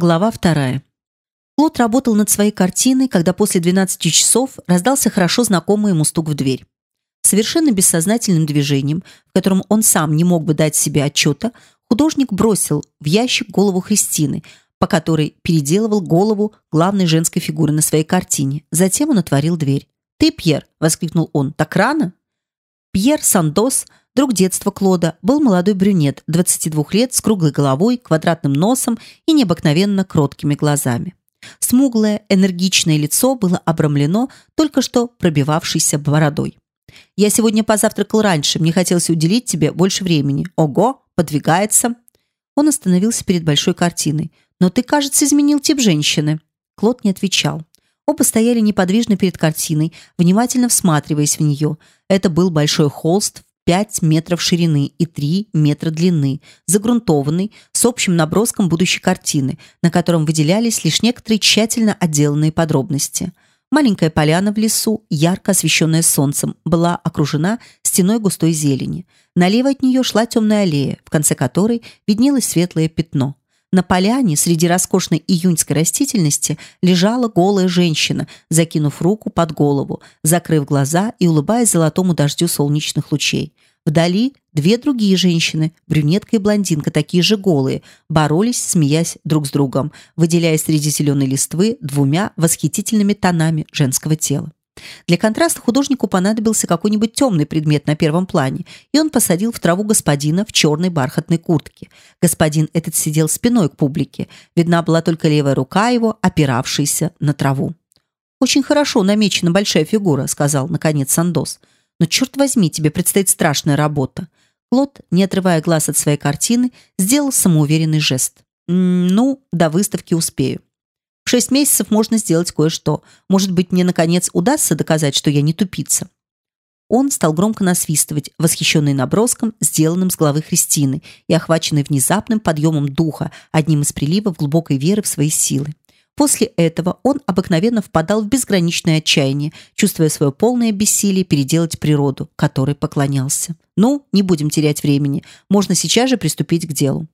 Глава вторая. Клод работал над своей картиной, когда после 12 часов раздался хорошо знакомый ему стук в дверь. Совершенно бессознательным движением, в котором он сам не мог бы дать себе отчета, художник бросил в ящик голову Христины, по которой переделывал голову главной женской фигуры на своей картине. Затем он отворил дверь. «Ты, Пьер!» – воскликнул он. «Так рано?» Пьер Сандос – Друг детства Клода был молодой брюнет, 22 лет, с круглой головой, квадратным носом и необыкновенно кроткими глазами. Смуглое, энергичное лицо было обрамлено только что пробивавшейся бородой. «Я сегодня позавтракал раньше, мне хотелось уделить тебе больше времени. Ого, подвигается!» Он остановился перед большой картиной. «Но ты, кажется, изменил тип женщины». Клод не отвечал. Оба стояли неподвижно перед картиной, внимательно всматриваясь в нее. Это был большой холст 5 метров ширины и 3 метра длины, загрунтованный, с общим наброском будущей картины, на котором выделялись лишь некоторые тщательно отделанные подробности. Маленькая поляна в лесу, ярко освещенная солнцем, была окружена стеной густой зелени. Налево от нее шла темная аллея, в конце которой виднелось светлое пятно. На поляне среди роскошной июньской растительности лежала голая женщина, закинув руку под голову, закрыв глаза и улыбаясь золотому дождю солнечных лучей. Вдали две другие женщины, брюнетка и блондинка, такие же голые, боролись, смеясь друг с другом, выделяясь среди зеленой листвы двумя восхитительными тонами женского тела. Для контраста художнику понадобился какой-нибудь темный предмет на первом плане, и он посадил в траву господина в черной бархатной куртке. Господин этот сидел спиной к публике. Видна была только левая рука его, опиравшаяся на траву. «Очень хорошо намечена большая фигура», — сказал, наконец, Сандос. «Но, черт возьми, тебе предстоит страшная работа». Клод, не отрывая глаз от своей картины, сделал самоуверенный жест. «Ну, до выставки успею». В шесть месяцев можно сделать кое-что. Может быть, мне, наконец, удастся доказать, что я не тупица». Он стал громко насвистывать, восхищенный наброском, сделанным с головы Христины и охваченный внезапным подъемом духа, одним из приливов глубокой веры в свои силы. После этого он обыкновенно впадал в безграничное отчаяние, чувствуя свое полное бессилие переделать природу, которой поклонялся. Ну, не будем терять времени, можно сейчас же приступить к делу.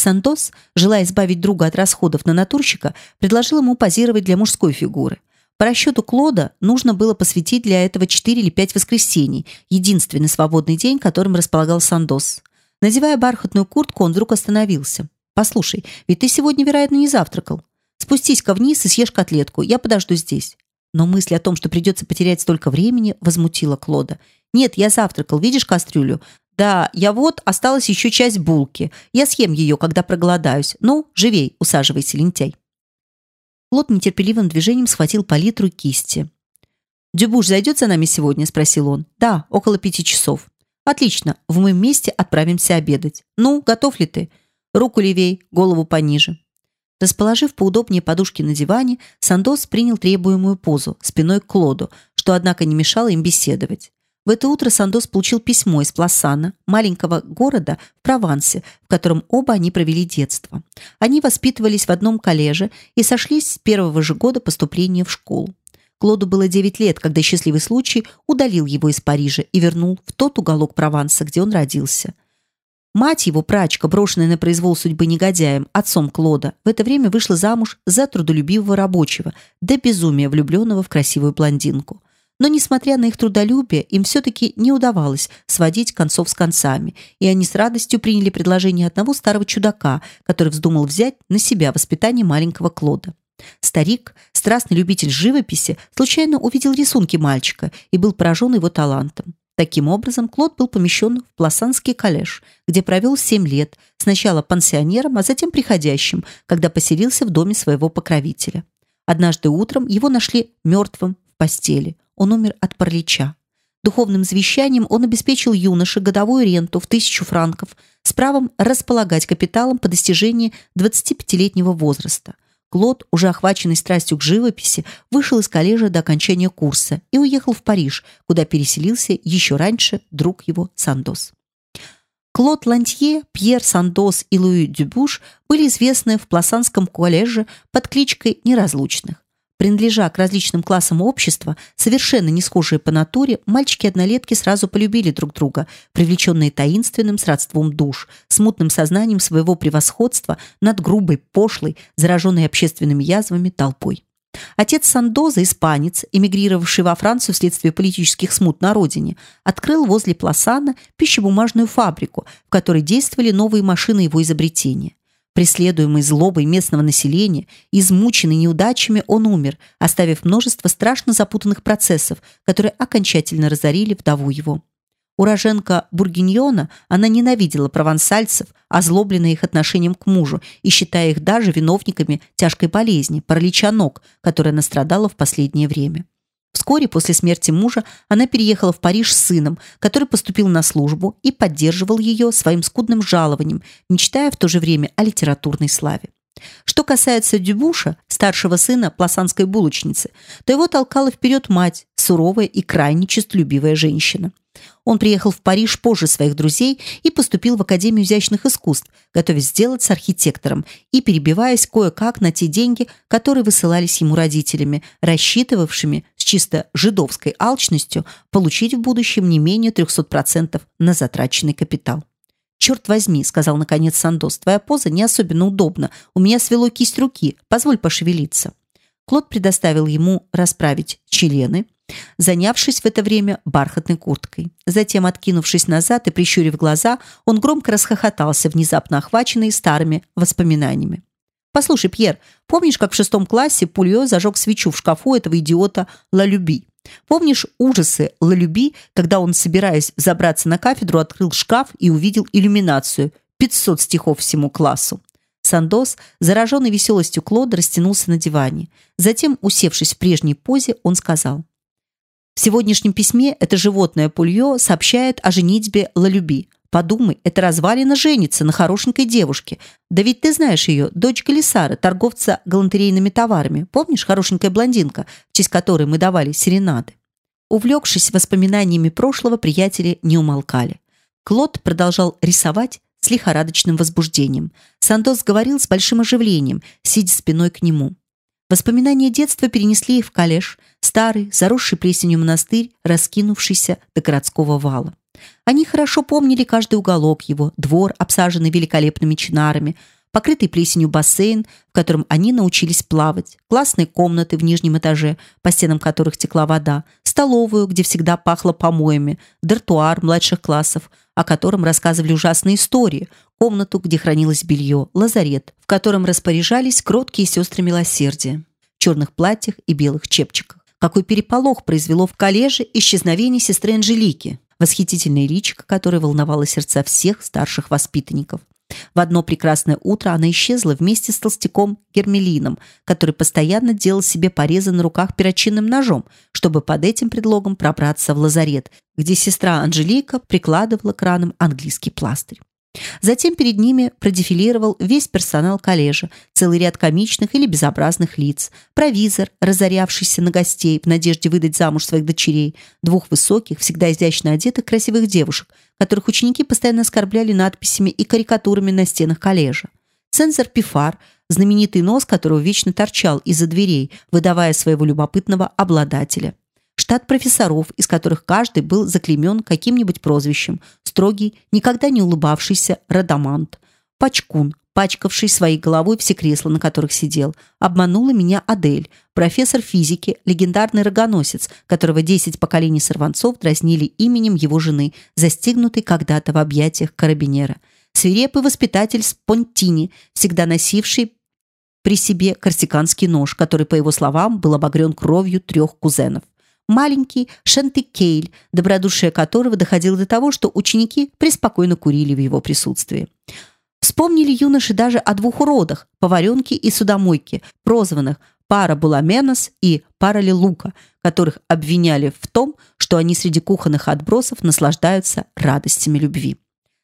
Сантос, желая избавить друга от расходов на натурщика, предложил ему позировать для мужской фигуры. По расчету Клода нужно было посвятить для этого 4 или 5 воскресений, единственный свободный день, которым располагал Сандос. Надевая бархатную куртку, он вдруг остановился. «Послушай, ведь ты сегодня, вероятно, не завтракал. Спустись-ка вниз и съешь котлетку, я подожду здесь». Но мысль о том, что придется потерять столько времени, возмутила Клода. «Нет, я завтракал, видишь кастрюлю? Да, я вот, осталась еще часть булки. Я съем ее, когда проголодаюсь. Ну, живей, усаживайся, лентяй». Клод нетерпеливым движением схватил палитру кисти. «Дюбуш зайдет за нами сегодня?» – спросил он. «Да, около пяти часов». «Отлично, в моем месте отправимся обедать. Ну, готов ли ты? Руку левей, голову пониже». Расположив поудобнее подушки на диване, Сандос принял требуемую позу, спиной к Клоду, что, однако, не мешало им беседовать. В это утро Сандос получил письмо из Пласана, маленького города в Провансе, в котором оба они провели детство. Они воспитывались в одном коллеже и сошлись с первого же года поступления в школу. Клоду было 9 лет, когда счастливый случай удалил его из Парижа и вернул в тот уголок Прованса, где он родился. Мать его, прачка, брошенная на произвол судьбы негодяем, отцом Клода, в это время вышла замуж за трудолюбивого рабочего, до безумия влюбленного в красивую блондинку. Но, несмотря на их трудолюбие, им все-таки не удавалось сводить концов с концами, и они с радостью приняли предложение одного старого чудака, который вздумал взять на себя воспитание маленького Клода. Старик, страстный любитель живописи, случайно увидел рисунки мальчика и был поражен его талантом. Таким образом, Клод был помещен в Пласанский коллеж, где провел семь лет, сначала пансионером, а затем приходящим, когда поселился в доме своего покровителя. Однажды утром его нашли мертвым в постели. Он умер от паралича. Духовным завещанием он обеспечил юноше годовую ренту в тысячу франков с правом располагать капиталом по достижении 25-летнего возраста – Клод, уже охваченный страстью к живописи, вышел из коллежа до окончания курса и уехал в Париж, куда переселился еще раньше друг его Сандос. Клод Лантье, Пьер Сандос и Луи Дюбуш были известны в Пласанском коллеже под кличкой Неразлучных. Принадлежа к различным классам общества, совершенно не схожие по натуре, мальчики-однолетки сразу полюбили друг друга, привлеченные таинственным сродством душ, смутным сознанием своего превосходства над грубой, пошлой, зараженной общественными язвами толпой. Отец Сандоза, испанец, эмигрировавший во Францию вследствие политических смут на родине, открыл возле Пласана пищебумажную фабрику, в которой действовали новые машины его изобретения. Преследуемый злобой местного населения, измученный неудачами, он умер, оставив множество страшно запутанных процессов, которые окончательно разорили вдову его. Уроженка Бургиньона, она ненавидела провансальцев, озлобленная их отношением к мужу и считая их даже виновниками тяжкой болезни, паралича ног, которая настрадала в последнее время. Вскоре после смерти мужа она переехала в Париж с сыном, который поступил на службу и поддерживал ее своим скудным жалованием, мечтая в то же время о литературной славе. Что касается Дюбуша, старшего сына пласанской булочницы, то его толкала вперед мать, суровая и крайне честолюбивая женщина. Он приехал в Париж позже своих друзей и поступил в Академию изящных искусств, готовясь сделаться архитектором и перебиваясь кое-как на те деньги, которые высылались ему родителями, рассчитывавшими с чисто жидовской алчностью получить в будущем не менее 300% на затраченный капитал. «Черт возьми», — сказал наконец Сандос, — «твоя поза не особенно удобна. У меня свело кисть руки. Позволь пошевелиться». Клод предоставил ему расправить члены, занявшись в это время бархатной курткой. Затем, откинувшись назад и прищурив глаза, он громко расхохотался, внезапно охваченный старыми воспоминаниями. «Послушай, Пьер, помнишь, как в шестом классе Пульо зажег свечу в шкафу этого идиота Лалюби? Помнишь ужасы Лалюби, когда он, собираясь забраться на кафедру, открыл шкаф и увидел иллюминацию? 500 стихов всему классу. Сандос, зараженный веселостью Клода, растянулся на диване. Затем, усевшись в прежней позе, он сказал. В сегодняшнем письме это животное Пульё сообщает о женитьбе Лалюби. Подумай, это развалина женится на хорошенькой девушке. Да ведь ты знаешь ее, дочь Галисара, торговца галантерейными товарами. Помнишь, хорошенькая блондинка, в честь которой мы давали серенады? Увлекшись воспоминаниями прошлого, приятели не умолкали. Клод продолжал рисовать с лихорадочным возбуждением. Сандос говорил с большим оживлением, сидя спиной к нему. Воспоминания детства перенесли их в коллеж, старый, заросший плесенью монастырь, раскинувшийся до городского вала. Они хорошо помнили каждый уголок его, двор, обсаженный великолепными чинарами, покрытый плесенью бассейн, в котором они научились плавать, классные комнаты в нижнем этаже, по стенам которых текла вода, столовую, где всегда пахло помоями, дартуар младших классов, о котором рассказывали ужасные истории, комнату, где хранилось белье, лазарет, в котором распоряжались кроткие сестры милосердия, в черных платьях и белых чепчиках. Какой переполох произвело в коллеже исчезновение сестры Анжелики, восхитительная личико, которая волновала сердца всех старших воспитанников. В одно прекрасное утро она исчезла вместе с толстяком Гермелином, который постоянно делал себе порезы на руках перочинным ножом, чтобы под этим предлогом пробраться в лазарет, где сестра Анжелика прикладывала к ранам английский пластырь. Затем перед ними продефилировал весь персонал коллежа, целый ряд комичных или безобразных лиц, провизор, разорявшийся на гостей в надежде выдать замуж своих дочерей, двух высоких, всегда изящно одетых красивых девушек, которых ученики постоянно оскорбляли надписями и карикатурами на стенах коллежа. Цензор Пифар, знаменитый нос которого вечно торчал из-за дверей, выдавая своего любопытного обладателя штат профессоров, из которых каждый был заклеймен каким-нибудь прозвищем, строгий, никогда не улыбавшийся Радамант, Пачкун, пачкавший своей головой все кресла, на которых сидел. Обманула меня Адель, профессор физики, легендарный рогоносец, которого десять поколений сорванцов дразнили именем его жены, застигнутой когда-то в объятиях карабинера. Свирепый воспитатель Спонтини, всегда носивший при себе корсиканский нож, который, по его словам, был обогрен кровью трех кузенов маленький Шентекейль, добродушие которого доходило до того, что ученики преспокойно курили в его присутствии. Вспомнили юноши даже о двух уродах – поваренке и судомойке, прозванных Пара Буламенос и Пара Лилука, которых обвиняли в том, что они среди кухонных отбросов наслаждаются радостями любви.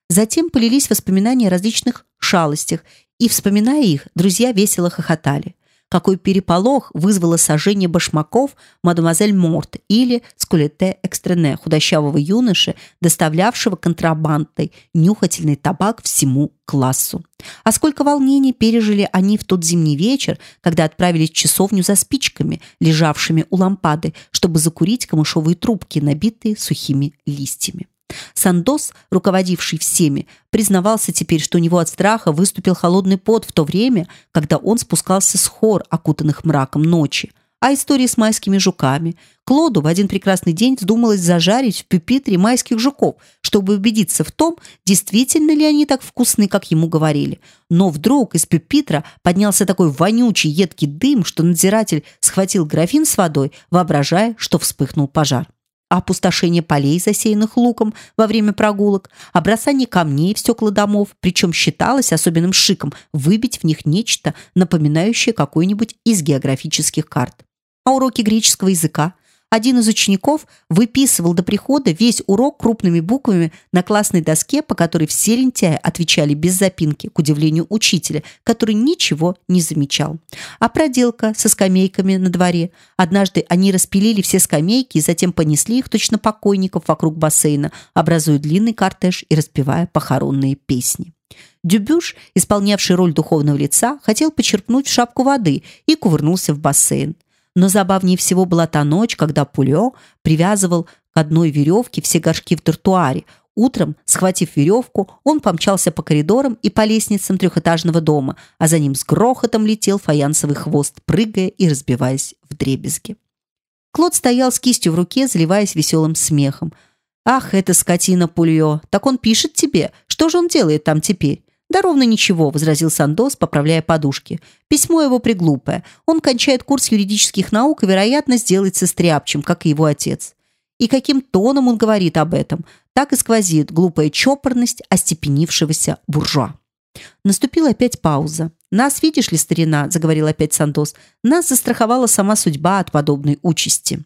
Затем полились воспоминания о различных шалостях, и, вспоминая их, друзья весело хохотали. Какой переполох вызвало сожжение башмаков мадемуазель Морт или скулете экстрене худощавого юноши, доставлявшего контрабандой нюхательный табак всему классу. А сколько волнений пережили они в тот зимний вечер, когда отправились в часовню за спичками, лежавшими у лампады, чтобы закурить камышовые трубки, набитые сухими листьями. Сандос, руководивший всеми, признавался теперь, что у него от страха выступил холодный пот в то время, когда он спускался с хор, окутанных мраком ночи. А истории с майскими жуками. Клоду в один прекрасный день вздумалось зажарить в пюпитре майских жуков, чтобы убедиться в том, действительно ли они так вкусны, как ему говорили. Но вдруг из пюпитра поднялся такой вонючий, едкий дым, что надзиратель схватил графин с водой, воображая, что вспыхнул пожар опустошение полей, засеянных луком во время прогулок, о бросании камней в стекла домов, причем считалось особенным шиком выбить в них нечто, напоминающее какой-нибудь из географических карт. А уроки греческого языка – один из учеников выписывал до прихода весь урок крупными буквами на классной доске, по которой все лентяи отвечали без запинки, к удивлению учителя, который ничего не замечал. А проделка со скамейками на дворе. Однажды они распилили все скамейки и затем понесли их точно покойников вокруг бассейна, образуя длинный кортеж и распевая похоронные песни. Дюбюш, исполнявший роль духовного лица, хотел почерпнуть в шапку воды и кувырнулся в бассейн. Но забавнее всего была та ночь, когда Пулё привязывал к одной веревке все горшки в тротуаре. Утром, схватив веревку, он помчался по коридорам и по лестницам трехэтажного дома, а за ним с грохотом летел фаянсовый хвост, прыгая и разбиваясь в дребезги. Клод стоял с кистью в руке, заливаясь веселым смехом. «Ах, это скотина Пульё! Так он пишет тебе! Что же он делает там теперь?» «Да ровно ничего», – возразил Сандос, поправляя подушки. «Письмо его приглупое. Он кончает курс юридических наук и, вероятно, сделается стряпчем, как и его отец». И каким тоном он говорит об этом, так и сквозит глупая чопорность остепенившегося буржуа. Наступила опять пауза. «Нас, видишь ли, старина», – заговорил опять Сандос, – «нас застраховала сама судьба от подобной участи».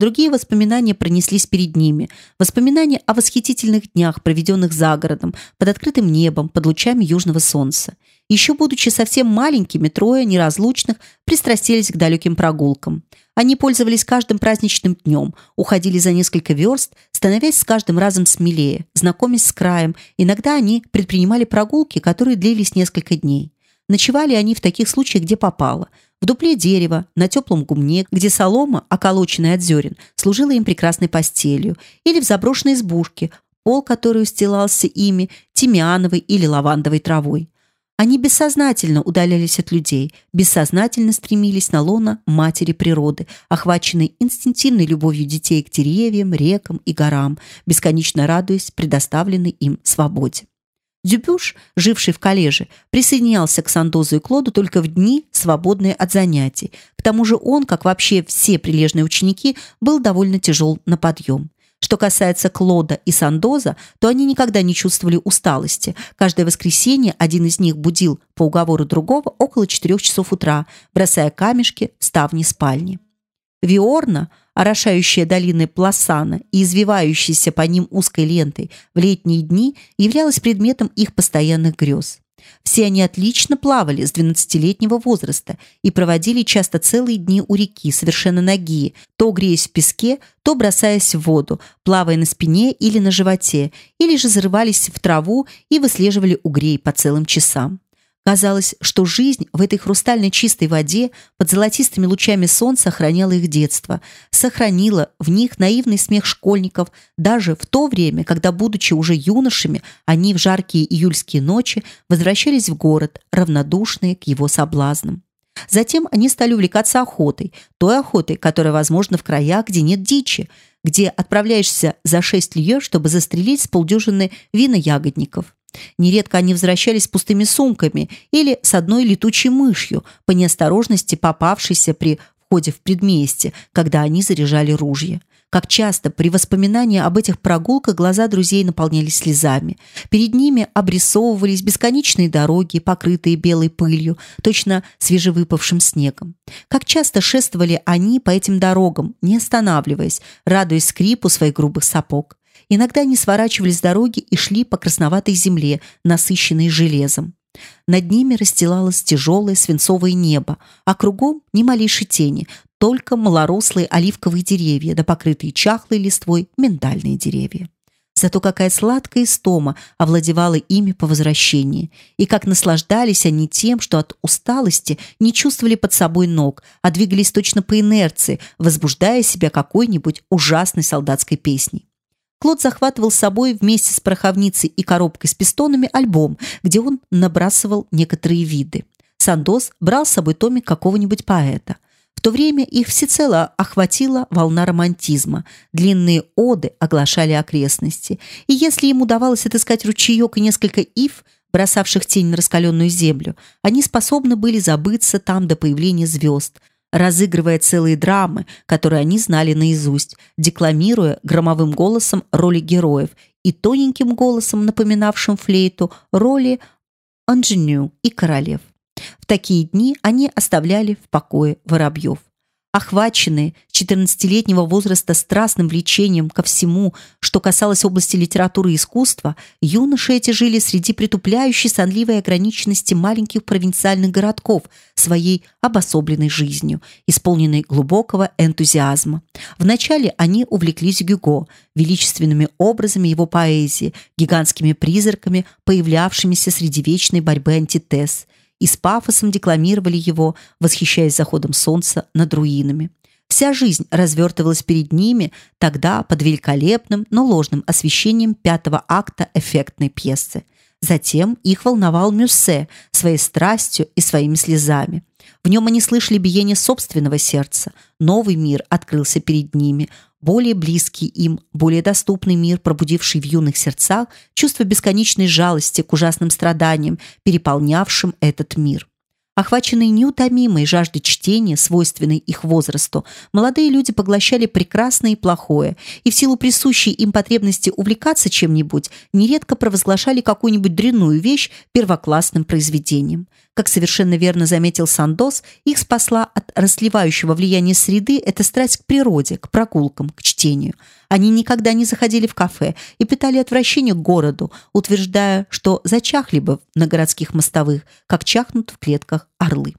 Другие воспоминания пронеслись перед ними. Воспоминания о восхитительных днях, проведенных за городом, под открытым небом, под лучами южного солнца. Еще будучи совсем маленькими, трое неразлучных пристрастились к далеким прогулкам. Они пользовались каждым праздничным днем, уходили за несколько верст, становясь с каждым разом смелее, знакомясь с краем. Иногда они предпринимали прогулки, которые длились несколько дней. Ночевали они в таких случаях, где попало – в дупле дерева, на теплом гумне, где солома, околоченная от зерен, служила им прекрасной постелью, или в заброшенной избушке, пол которой устилался ими тимиановой или лавандовой травой. Они бессознательно удалялись от людей, бессознательно стремились на лоно матери природы, охваченной инстинктивной любовью детей к деревьям, рекам и горам, бесконечно радуясь предоставленной им свободе. Дюбюш, живший в коллеже, присоединялся к Сандозу и Клоду только в дни, свободные от занятий. К тому же он, как вообще все прилежные ученики, был довольно тяжел на подъем. Что касается Клода и Сандоза, то они никогда не чувствовали усталости. Каждое воскресенье один из них будил по уговору другого около четырех часов утра, бросая камешки в ставни спальни. Виорна – орошающая долины Пласана и извивающаяся по ним узкой лентой в летние дни, являлась предметом их постоянных грез. Все они отлично плавали с двенадцатилетнего возраста и проводили часто целые дни у реки, совершенно ноги, то греясь в песке, то бросаясь в воду, плавая на спине или на животе, или же зарывались в траву и выслеживали угрей по целым часам. Казалось, что жизнь в этой хрустально чистой воде под золотистыми лучами солнца охраняла их детство, сохранила в них наивный смех школьников даже в то время, когда, будучи уже юношами, они в жаркие июльские ночи возвращались в город, равнодушные к его соблазнам. Затем они стали увлекаться охотой, той охотой, которая возможна в краях, где нет дичи, где отправляешься за шесть лье, чтобы застрелить с полдюжины виноягодников. Нередко они возвращались с пустыми сумками или с одной летучей мышью, по неосторожности попавшейся при входе в предместье, когда они заряжали ружья. Как часто при воспоминании об этих прогулках глаза друзей наполнялись слезами. Перед ними обрисовывались бесконечные дороги, покрытые белой пылью, точно свежевыпавшим снегом. Как часто шествовали они по этим дорогам, не останавливаясь, радуясь скрипу своих грубых сапог. Иногда они сворачивали с дороги и шли по красноватой земле, насыщенной железом. Над ними расстилалось тяжелое свинцовое небо, а кругом ни малейшей тени, только малорослые оливковые деревья да покрытые чахлой листвой миндальные деревья. Зато какая сладкая истома овладевала ими по возвращении, и как наслаждались они тем, что от усталости не чувствовали под собой ног, а двигались точно по инерции, возбуждая себя какой-нибудь ужасной солдатской песней. Клод захватывал с собой вместе с пороховницей и коробкой с пистонами альбом, где он набрасывал некоторые виды. Сандос брал с собой томик какого-нибудь поэта. В то время их всецело охватила волна романтизма. Длинные оды оглашали окрестности. И если им удавалось отыскать ручеек и несколько ив, бросавших тень на раскаленную землю, они способны были забыться там до появления звезд, разыгрывая целые драмы, которые они знали наизусть, декламируя громовым голосом роли героев и тоненьким голосом, напоминавшим флейту, роли анженю и королев. В такие дни они оставляли в покое воробьев. Охваченные 14-летнего возраста страстным влечением ко всему, что касалось области литературы и искусства, юноши эти жили среди притупляющей сонливой ограниченности маленьких провинциальных городков своей обособленной жизнью, исполненной глубокого энтузиазма. Вначале они увлеклись Гюго, величественными образами его поэзии, гигантскими призраками, появлявшимися среди вечной борьбы антитез – и с пафосом декламировали его, восхищаясь заходом солнца над руинами. Вся жизнь развертывалась перед ними тогда под великолепным, но ложным освещением пятого акта эффектной пьесы. Затем их волновал Мюссе своей страстью и своими слезами. В нем они слышали биение собственного сердца. Новый мир открылся перед ними, более близкий им, более доступный мир, пробудивший в юных сердцах чувство бесконечной жалости к ужасным страданиям, переполнявшим этот мир. Охваченные неутомимой жаждой чтения, свойственной их возрасту, молодые люди поглощали прекрасное и плохое, и в силу присущей им потребности увлекаться чем-нибудь, нередко провозглашали какую-нибудь дрянную вещь первоклассным произведением. Как совершенно верно заметил Сандос, их спасла от расливающего влияния среды эта страсть к природе, к прогулкам, к чтению. Они никогда не заходили в кафе и питали отвращение к городу, утверждая, что зачахли бы на городских мостовых, как чахнут в клетках орлы.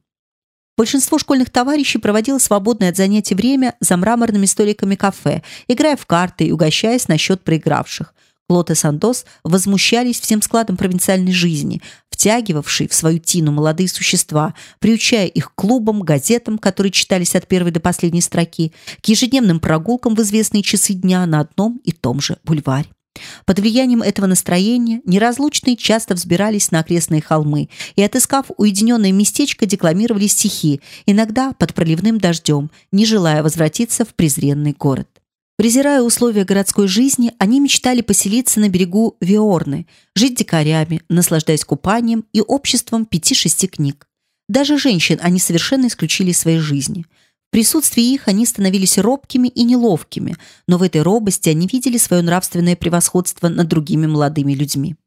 Большинство школьных товарищей проводило свободное от занятий время за мраморными столиками кафе, играя в карты и угощаясь на счет проигравших. Клод и Сандос возмущались всем складом провинциальной жизни, втягивавшей в свою тину молодые существа, приучая их к клубам, газетам, которые читались от первой до последней строки, к ежедневным прогулкам в известные часы дня на одном и том же бульваре. Под влиянием этого настроения неразлучные часто взбирались на окрестные холмы и, отыскав уединенное местечко, декламировали стихи, иногда под проливным дождем, не желая возвратиться в презренный город. Презирая условия городской жизни, они мечтали поселиться на берегу Виорны, жить дикарями, наслаждаясь купанием и обществом пяти-шести книг. Даже женщин они совершенно исключили из своей жизни. В присутствии их они становились робкими и неловкими, но в этой робости они видели свое нравственное превосходство над другими молодыми людьми.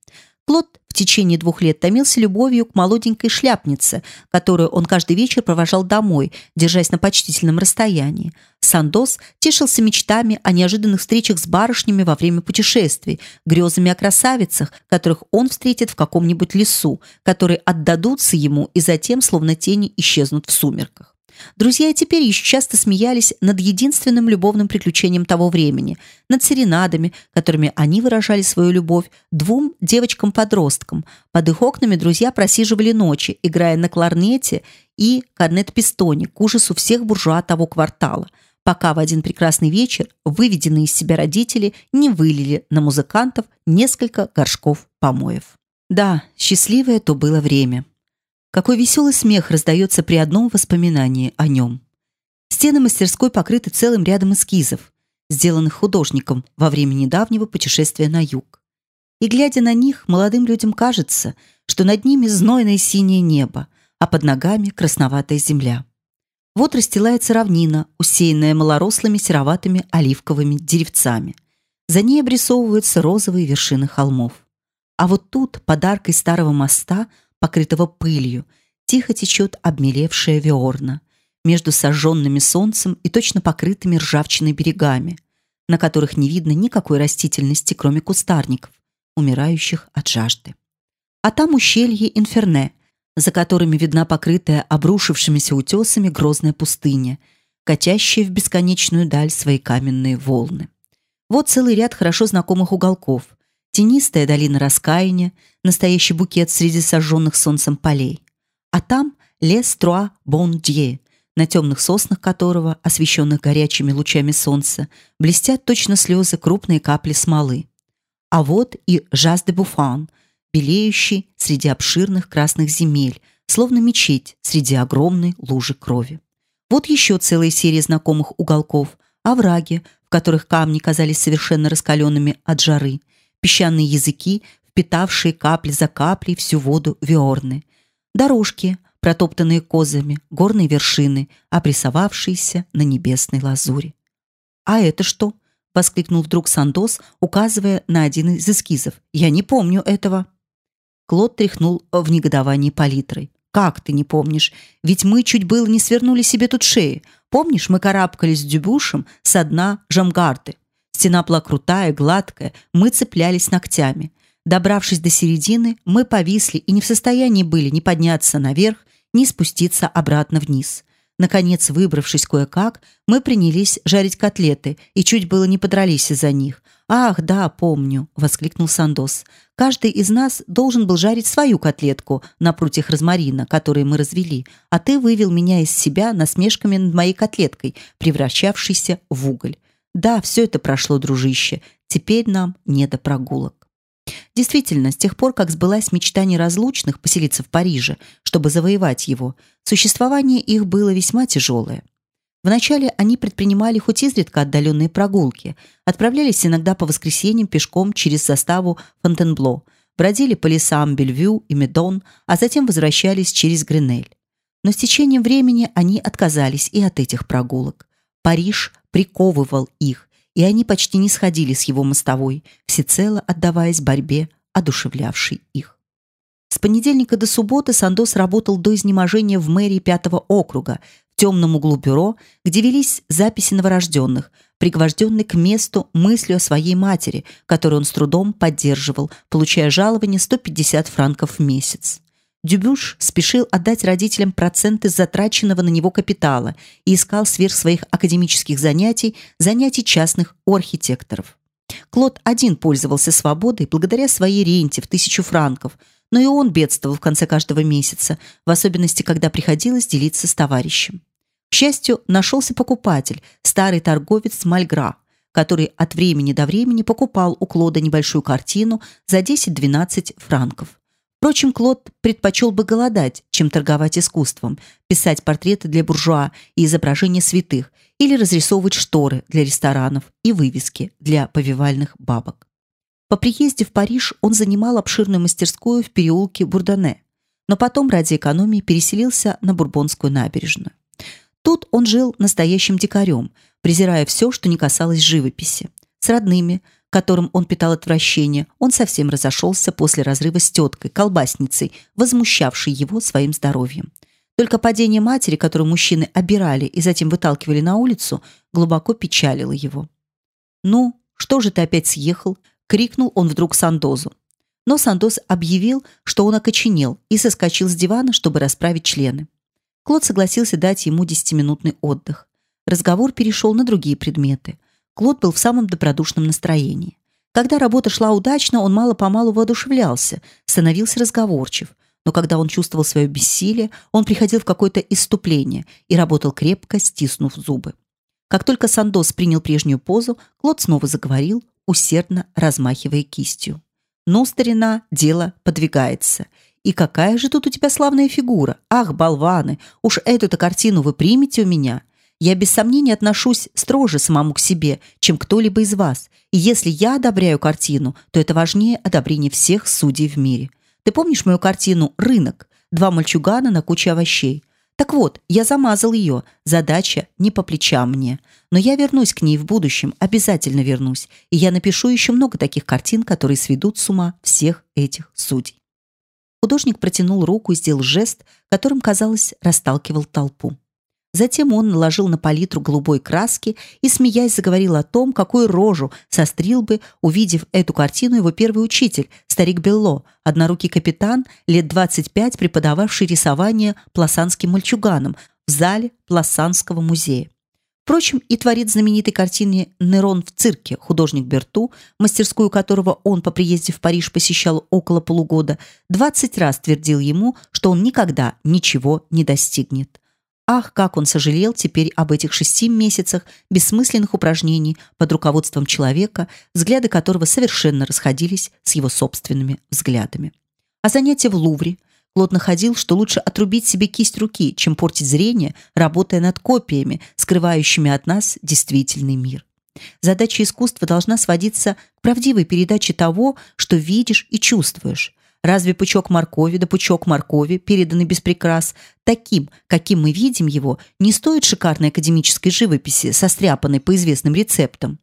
Клод в течение двух лет томился любовью к молоденькой шляпнице, которую он каждый вечер провожал домой, держась на почтительном расстоянии. Сандос тешился мечтами о неожиданных встречах с барышнями во время путешествий, грезами о красавицах, которых он встретит в каком-нибудь лесу, которые отдадутся ему и затем, словно тени, исчезнут в сумерках. Друзья теперь еще часто смеялись над единственным любовным приключением того времени, над серенадами, которыми они выражали свою любовь двум девочкам-подросткам. Под их окнами друзья просиживали ночи, играя на кларнете и корнет-пистоне к ужасу всех буржуа того квартала, пока в один прекрасный вечер выведенные из себя родители не вылили на музыкантов несколько горшков помоев. Да, счастливое то было время. Какой веселый смех раздается при одном воспоминании о нем. Стены мастерской покрыты целым рядом эскизов, сделанных художником во время недавнего путешествия на юг. И глядя на них, молодым людям кажется, что над ними знойное синее небо, а под ногами красноватая земля. Вот расстилается равнина, усеянная малорослыми сероватыми оливковыми деревцами. За ней обрисовываются розовые вершины холмов. А вот тут, под аркой старого моста, покрытого пылью, тихо течет обмелевшая Виорна между сожженными солнцем и точно покрытыми ржавчиной берегами, на которых не видно никакой растительности, кроме кустарников, умирающих от жажды. А там ущелье Инферне, за которыми видна покрытая обрушившимися утесами грозная пустыня, катящая в бесконечную даль свои каменные волны. Вот целый ряд хорошо знакомых уголков. Тенистая долина раскаяния, настоящий букет среди сожженных солнцем полей. А там лес Труа Бондье, на темных соснах которого, освещенных горячими лучами солнца, блестят точно слезы крупные капли смолы. А вот и Жас де Буфан, белеющий среди обширных красных земель, словно мечеть среди огромной лужи крови. Вот еще целая серия знакомых уголков, овраги, в которых камни казались совершенно раскаленными от жары, песчаные языки, впитавшие капли за каплей всю воду Виорны, дорожки, протоптанные козами, горные вершины, обрисовавшиеся на небесной лазури. «А это что?» — воскликнул вдруг Сандос, указывая на один из эскизов. «Я не помню этого». Клод тряхнул в негодовании палитрой. «Как ты не помнишь? Ведь мы чуть было не свернули себе тут шеи. Помнишь, мы карабкались с Дюбушем со дна Жамгарты? Стена была крутая, гладкая, мы цеплялись ногтями. Добравшись до середины, мы повисли и не в состоянии были ни подняться наверх, ни спуститься обратно вниз. Наконец, выбравшись кое-как, мы принялись жарить котлеты и чуть было не подрались из-за них. «Ах, да, помню!» — воскликнул Сандос. «Каждый из нас должен был жарить свою котлетку на прутьях розмарина, которые мы развели, а ты вывел меня из себя насмешками над моей котлеткой, превращавшейся в уголь. Да, все это прошло, дружище. Теперь нам не до прогулок». Действительно, с тех пор, как сбылась мечта неразлучных поселиться в Париже, чтобы завоевать его, существование их было весьма тяжелое. Вначале они предпринимали хоть изредка отдаленные прогулки, отправлялись иногда по воскресеньям пешком через заставу Фонтенбло, бродили по лесам Бельвю и Медон, а затем возвращались через Гренель. Но с течением времени они отказались и от этих прогулок. Париж приковывал их, и они почти не сходили с его мостовой, всецело отдаваясь борьбе, одушевлявшей их. С понедельника до субботы Сандос работал до изнеможения в мэрии пятого округа, в темном углу бюро, где велись записи новорожденных, пригвожденный к месту мыслью о своей матери, которую он с трудом поддерживал, получая жалование 150 франков в месяц. Дюбюш спешил отдать родителям проценты затраченного на него капитала и искал сверх своих академических занятий занятий частных у архитекторов. Клод один пользовался свободой благодаря своей ренте в тысячу франков, но и он бедствовал в конце каждого месяца, в особенности, когда приходилось делиться с товарищем. К счастью, нашелся покупатель, старый торговец Мальгра, который от времени до времени покупал у Клода небольшую картину за 10-12 франков. Впрочем, Клод предпочел бы голодать, чем торговать искусством, писать портреты для буржуа и изображения святых или разрисовывать шторы для ресторанов и вывески для повивальных бабок. По приезде в Париж он занимал обширную мастерскую в переулке Бурдане, но потом ради экономии переселился на Бурбонскую набережную. Тут он жил настоящим дикарем, презирая все, что не касалось живописи. С родными – которым он питал отвращение, он совсем разошелся после разрыва с теткой, колбасницей, возмущавшей его своим здоровьем. Только падение матери, которую мужчины обирали и затем выталкивали на улицу, глубоко печалило его. «Ну, что же ты опять съехал?» — крикнул он вдруг Сандозу. Но Сандоз объявил, что он окоченел и соскочил с дивана, чтобы расправить члены. Клод согласился дать ему десятиминутный отдых. Разговор перешел на другие предметы. Клод был в самом добродушном настроении. Когда работа шла удачно, он мало-помалу воодушевлялся, становился разговорчив. Но когда он чувствовал свое бессилие, он приходил в какое-то иступление и работал крепко, стиснув зубы. Как только Сандос принял прежнюю позу, Клод снова заговорил, усердно размахивая кистью. «Ну, старина, дело подвигается. И какая же тут у тебя славная фигура! Ах, болваны! Уж эту-то картину вы примете у меня! Я без сомнения отношусь строже самому к себе, чем кто-либо из вас. И если я одобряю картину, то это важнее одобрения всех судей в мире. Ты помнишь мою картину «Рынок»? Два мальчугана на куче овощей. Так вот, я замазал ее. Задача не по плечам мне. Но я вернусь к ней в будущем, обязательно вернусь. И я напишу еще много таких картин, которые сведут с ума всех этих судей. Художник протянул руку и сделал жест, которым, казалось, расталкивал толпу. Затем он наложил на палитру голубой краски и, смеясь, заговорил о том, какую рожу сострил бы, увидев эту картину его первый учитель, старик Белло, однорукий капитан, лет 25, преподававший рисование пласанским мальчуганам в зале Пласанского музея. Впрочем, и творит знаменитой картине «Нерон в цирке» художник Берту, мастерскую которого он по приезде в Париж посещал около полугода, 20 раз твердил ему, что он никогда ничего не достигнет. Ах, как он сожалел теперь об этих шести месяцах бессмысленных упражнений под руководством человека, взгляды которого совершенно расходились с его собственными взглядами. А занятия в Лувре, Клод находил, что лучше отрубить себе кисть руки, чем портить зрение, работая над копиями, скрывающими от нас действительный мир. Задача искусства должна сводиться к правдивой передаче того, что видишь и чувствуешь. Разве пучок моркови да пучок моркови, переданный без прикрас, таким, каким мы видим его, не стоит шикарной академической живописи, состряпанной по известным рецептам?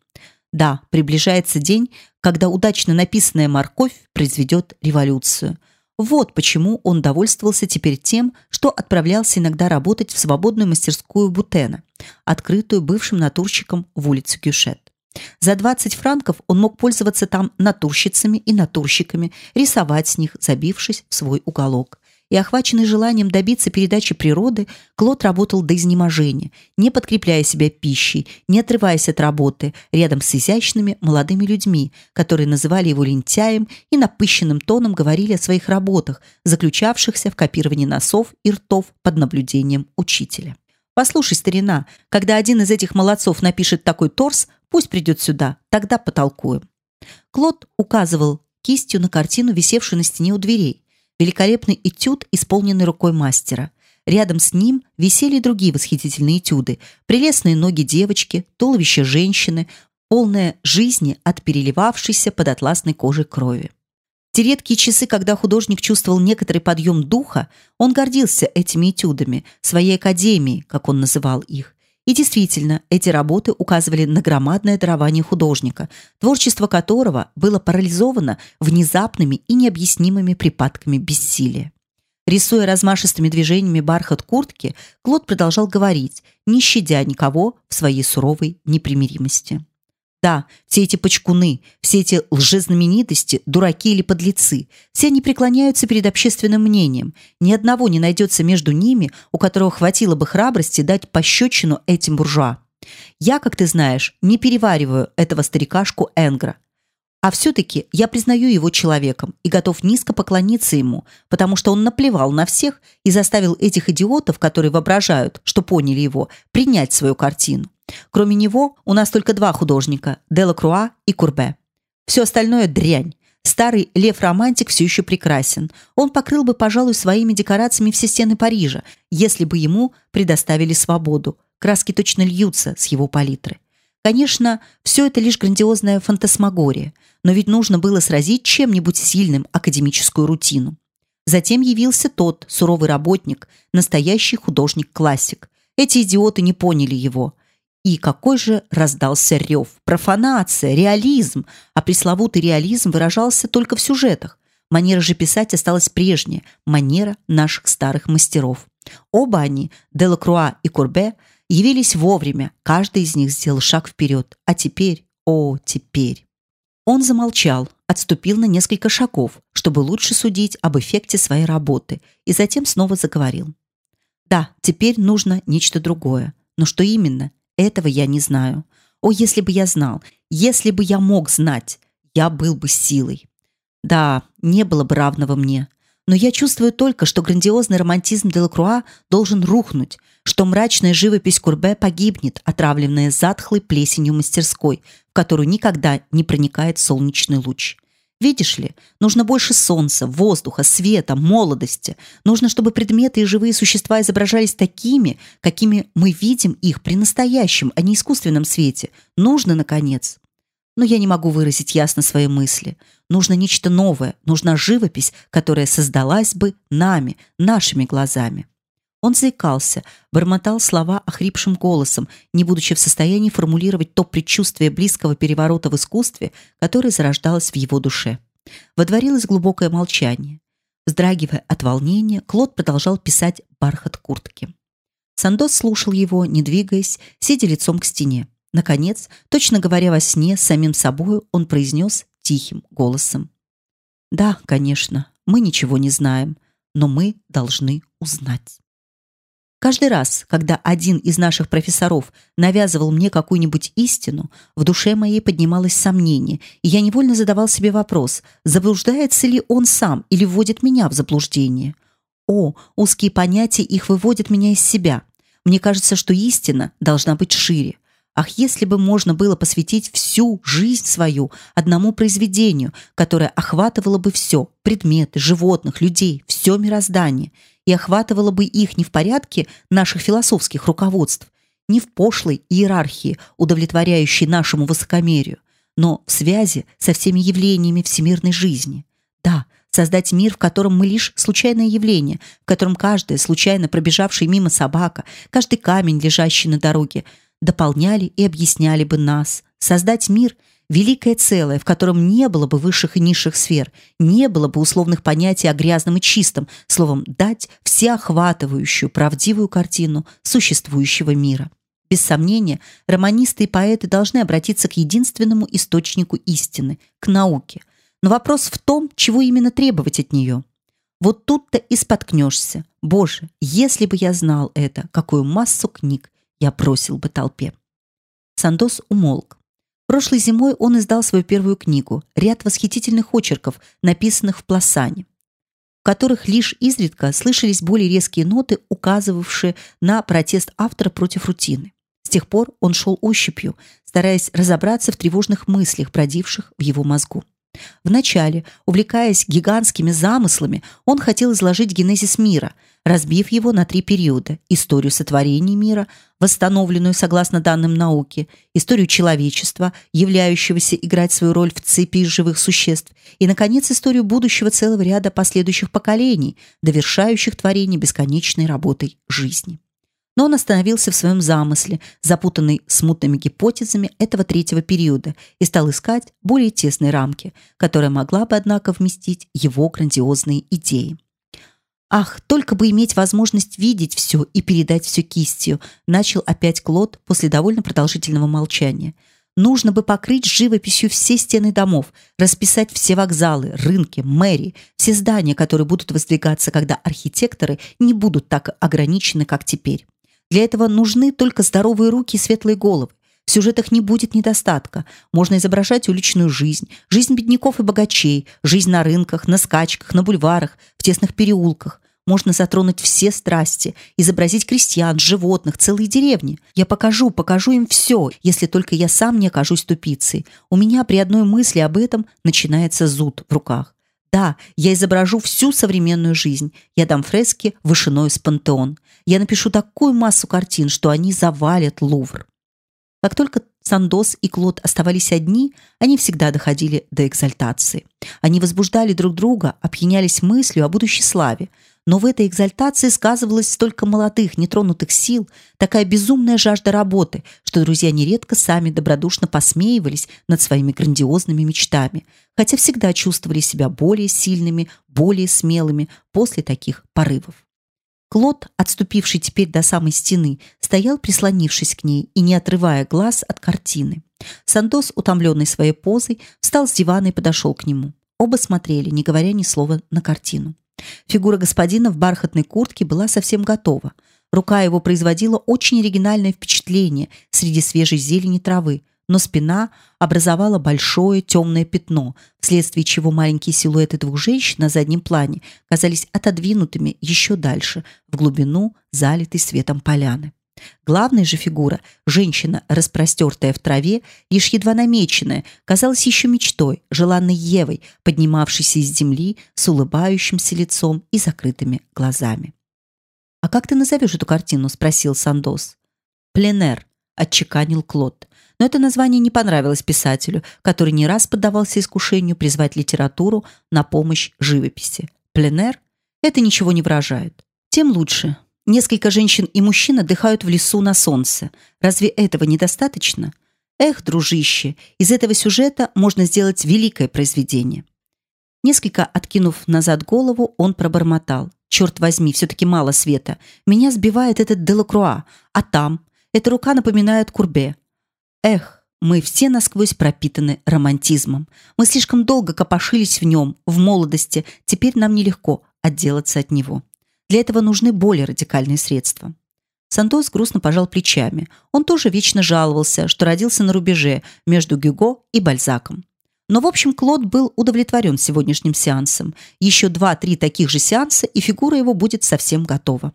Да, приближается день, когда удачно написанная морковь произведет революцию – вот почему он довольствовался теперь тем, что отправлялся иногда работать в свободную мастерскую Бутена, открытую бывшим натурщиком в улице Кюшет. За 20 франков он мог пользоваться там натурщицами и натурщиками, рисовать с них, забившись в свой уголок и охваченный желанием добиться передачи природы, Клод работал до изнеможения, не подкрепляя себя пищей, не отрываясь от работы, рядом с изящными молодыми людьми, которые называли его лентяем и напыщенным тоном говорили о своих работах, заключавшихся в копировании носов и ртов под наблюдением учителя. Послушай, старина, когда один из этих молодцов напишет такой торс, пусть придет сюда, тогда потолкуем. Клод указывал кистью на картину, висевшую на стене у дверей великолепный этюд, исполненный рукой мастера. Рядом с ним висели другие восхитительные этюды: прелестные ноги девочки, туловище женщины, полное жизни от переливавшейся под атласной кожей крови. Те редкие часы, когда художник чувствовал некоторый подъем духа, он гордился этими этюдами, своей академией, как он называл их. И действительно, эти работы указывали на громадное дарование художника, творчество которого было парализовано внезапными и необъяснимыми припадками бессилия. Рисуя размашистыми движениями бархат куртки, Клод продолжал говорить, не щадя никого в своей суровой непримиримости. Да, все эти почкуны, все эти лжезнаменитости, дураки или подлецы, все они преклоняются перед общественным мнением. Ни одного не найдется между ними, у которого хватило бы храбрости дать пощечину этим буржуа. Я, как ты знаешь, не перевариваю этого старикашку Энгра. А все-таки я признаю его человеком и готов низко поклониться ему, потому что он наплевал на всех и заставил этих идиотов, которые воображают, что поняли его, принять свою картину. Кроме него у нас только два художника – Делакруа и Курбе. Все остальное – дрянь. Старый лев-романтик все еще прекрасен. Он покрыл бы, пожалуй, своими декорациями все стены Парижа, если бы ему предоставили свободу. Краски точно льются с его палитры. Конечно, все это лишь грандиозная фантасмагория, но ведь нужно было сразить чем-нибудь сильным академическую рутину. Затем явился тот суровый работник, настоящий художник-классик. Эти идиоты не поняли его – и какой же раздался рев. Профанация, реализм. А пресловутый реализм выражался только в сюжетах. Манера же писать осталась прежняя, манера наших старых мастеров. Оба они, Делакруа и Курбе, явились вовремя, каждый из них сделал шаг вперед. А теперь, о, теперь. Он замолчал, отступил на несколько шагов, чтобы лучше судить об эффекте своей работы, и затем снова заговорил. Да, теперь нужно нечто другое. Но что именно? Этого я не знаю. О, если бы я знал, если бы я мог знать, я был бы силой. Да, не было бы равного мне. Но я чувствую только, что грандиозный романтизм Делакруа должен рухнуть, что мрачная живопись Курбе погибнет, отравленная затхлой плесенью мастерской, в которую никогда не проникает солнечный луч. Видишь ли, нужно больше солнца, воздуха, света, молодости. Нужно, чтобы предметы и живые существа изображались такими, какими мы видим их при настоящем, а не искусственном свете. Нужно, наконец. Но я не могу выразить ясно свои мысли. Нужно нечто новое, нужна живопись, которая создалась бы нами, нашими глазами. Он заикался, бормотал слова охрипшим голосом, не будучи в состоянии формулировать то предчувствие близкого переворота в искусстве, которое зарождалось в его душе. Водворилось глубокое молчание. Вздрагивая от волнения, Клод продолжал писать бархат куртки. Сандос слушал его, не двигаясь, сидя лицом к стене. Наконец, точно говоря во сне самим собою, он произнес тихим голосом. «Да, конечно, мы ничего не знаем, но мы должны узнать». Каждый раз, когда один из наших профессоров навязывал мне какую-нибудь истину, в душе моей поднималось сомнение, и я невольно задавал себе вопрос, заблуждается ли он сам или вводит меня в заблуждение. О, узкие понятия их выводят меня из себя. Мне кажется, что истина должна быть шире. Ах, если бы можно было посвятить всю жизнь свою одному произведению, которое охватывало бы все – предметы, животных, людей, все мироздание, и охватывало бы их не в порядке наших философских руководств, не в пошлой иерархии, удовлетворяющей нашему высокомерию, но в связи со всеми явлениями всемирной жизни. Да, создать мир, в котором мы лишь случайное явление, в котором каждая случайно пробежавшая мимо собака, каждый камень, лежащий на дороге, дополняли и объясняли бы нас. Создать мир – великое целое, в котором не было бы высших и низших сфер, не было бы условных понятий о грязном и чистом, словом, дать всеохватывающую, правдивую картину существующего мира. Без сомнения, романисты и поэты должны обратиться к единственному источнику истины – к науке – но вопрос в том, чего именно требовать от нее. Вот тут-то и споткнешься. Боже, если бы я знал это, какую массу книг я бросил бы толпе. Сандос умолк. Прошлой зимой он издал свою первую книгу, ряд восхитительных очерков, написанных в Пласане, в которых лишь изредка слышались более резкие ноты, указывавшие на протест автора против рутины. С тех пор он шел ощупью, стараясь разобраться в тревожных мыслях, бродивших в его мозгу. Вначале, увлекаясь гигантскими замыслами, он хотел изложить генезис мира, разбив его на три периода: историю сотворения мира, восстановленную согласно данным науки, историю человечества, являющегося играть свою роль в цепи живых существ, и наконец историю будущего целого ряда последующих поколений, довершающих творение бесконечной работой жизни. Но он остановился в своем замысле, запутанный смутными гипотезами этого третьего периода, и стал искать более тесные рамки, которая могла бы, однако, вместить его грандиозные идеи. Ах, только бы иметь возможность видеть все и передать все кистью, начал опять Клод после довольно продолжительного молчания. Нужно бы покрыть живописью все стены домов, расписать все вокзалы, рынки, мэрии, все здания, которые будут воздвигаться, когда архитекторы не будут так ограничены, как теперь. Для этого нужны только здоровые руки и светлые головы. В сюжетах не будет недостатка. Можно изображать уличную жизнь, жизнь бедняков и богачей, жизнь на рынках, на скачках, на бульварах, в тесных переулках. Можно затронуть все страсти, изобразить крестьян, животных, целые деревни. Я покажу, покажу им все, если только я сам не окажусь тупицей. У меня при одной мысли об этом начинается зуд в руках. Да, я изображу всю современную жизнь. Я дам фрески вышиной с пантеон. Я напишу такую массу картин, что они завалят Лувр. Как только Сандос и Клод оставались одни, они всегда доходили до экзальтации. Они возбуждали друг друга, опьянялись мыслью о будущей славе, но в этой экзальтации сказывалось столько молодых, нетронутых сил, такая безумная жажда работы, что друзья нередко сами добродушно посмеивались над своими грандиозными мечтами, хотя всегда чувствовали себя более сильными, более смелыми после таких порывов. Клод, отступивший теперь до самой стены, стоял, прислонившись к ней и не отрывая глаз от картины. Сандос, утомленный своей позой, встал с дивана и подошел к нему. Оба смотрели, не говоря ни слова, на картину. Фигура господина в бархатной куртке была совсем готова. Рука его производила очень оригинальное впечатление среди свежей зелени травы, но спина образовала большое темное пятно, вследствие чего маленькие силуэты двух женщин на заднем плане казались отодвинутыми еще дальше, в глубину залитой светом поляны. Главная же фигура, женщина, распростертая в траве, лишь едва намеченная, казалась еще мечтой, желанной Евой, поднимавшейся из земли с улыбающимся лицом и закрытыми глазами. «А как ты назовешь эту картину?» – спросил Сандос. «Пленэр», – отчеканил Клод. Но это название не понравилось писателю, который не раз поддавался искушению призвать литературу на помощь живописи. Пленэр – это ничего не выражает. Тем лучше, Несколько женщин и мужчин отдыхают в лесу на солнце. Разве этого недостаточно? Эх, дружище, из этого сюжета можно сделать великое произведение. Несколько откинув назад голову, он пробормотал: черт возьми, все-таки мало света. Меня сбивает этот Делакруа. А там? Эта рука напоминает Курбе. Эх, мы все насквозь пропитаны романтизмом. Мы слишком долго копошились в нем, в молодости. Теперь нам нелегко отделаться от него. Для этого нужны более радикальные средства. Сантос грустно пожал плечами. Он тоже вечно жаловался, что родился на рубеже между Гюго и Бальзаком. Но, в общем, Клод был удовлетворен сегодняшним сеансом. Еще два-три таких же сеанса, и фигура его будет совсем готова.